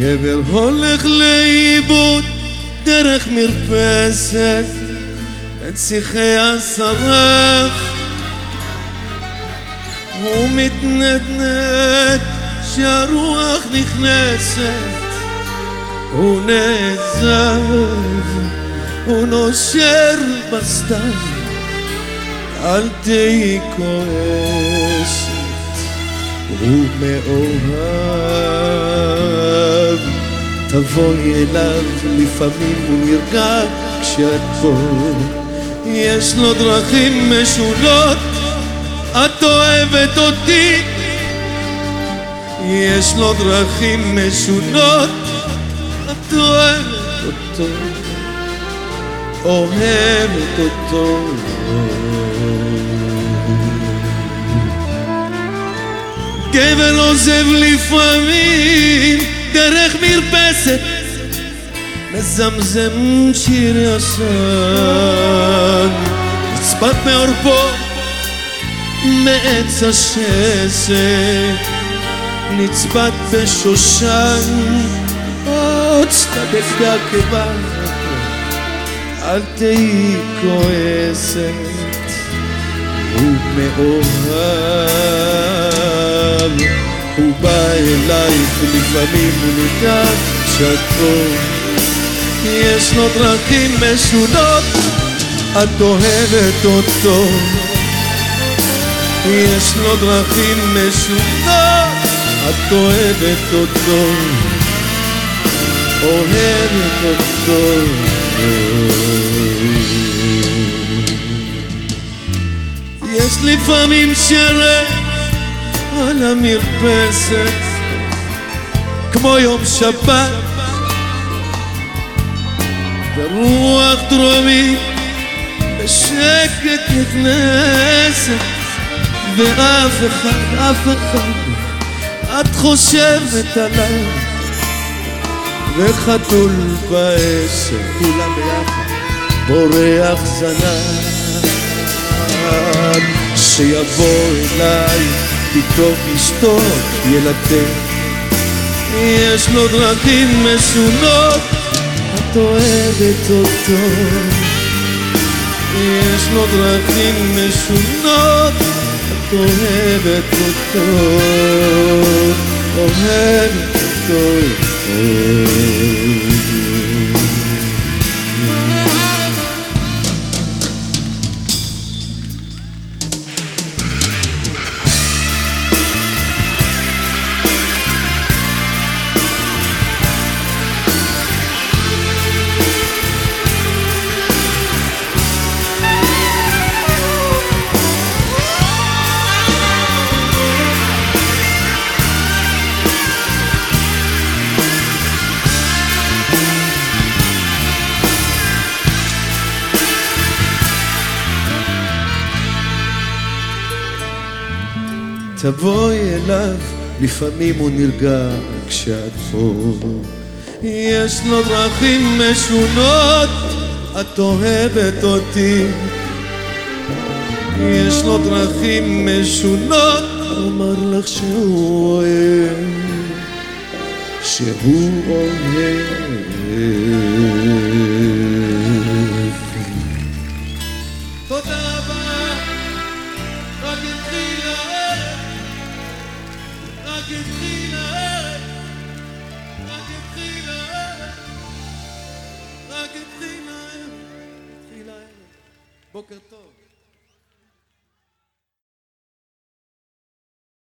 גבר הולך לאיבוד דרך מרפסת בין שיחי השרך הוא מתנדנד שהרוח נכנסת. הוא נעזב, הוא נושר בסתיו. אל תהי כועסת, הוא מאוהב. תבואי אליו, לפעמים הוא נרגע כשאת פה יש לו דרכים משונות, את אוהבת אותי. יש לו דרכים משונות, את אוהבת אותו. אוהבת אותו. גבר עוזב לפעמים דרך מרפסת מזמזם שיר ישן. נצפת מעורפו מעץ השסת נצפת בשושן עוד צדק בעקבה אל תהי כועסת הוא מאוהב. הוא בא אלייך ולפעמים הוא נרגע כשאת פה יש לו דרכים משונות. את אוהבת אותו. יש לו דרכים משונות. את אוהבת אותו. אוהבת אותו. יש לפעמים שרק על המרפסת כמו יום שבת ורוח דרומית בשקט נכנסת ואף אחד, אף אחד את חושבת עליו וחתול בעשר כולם ביחד בורח זנב. שיבוא אליי פתאום ישתוק ילדים. יש לו דרכים משונות את אוהבת אותו. יש לו דרכים משונות את אוהבת אותו. אוהבת אותו תבואי אליו, לפעמים הוא נרגע כשאת פה. יש לו דרכים משונות, את אוהבת אותי. יש לו דרכים משונות, אמר לך שהוא אוהב, שהוא אוהב. בוקר טוב.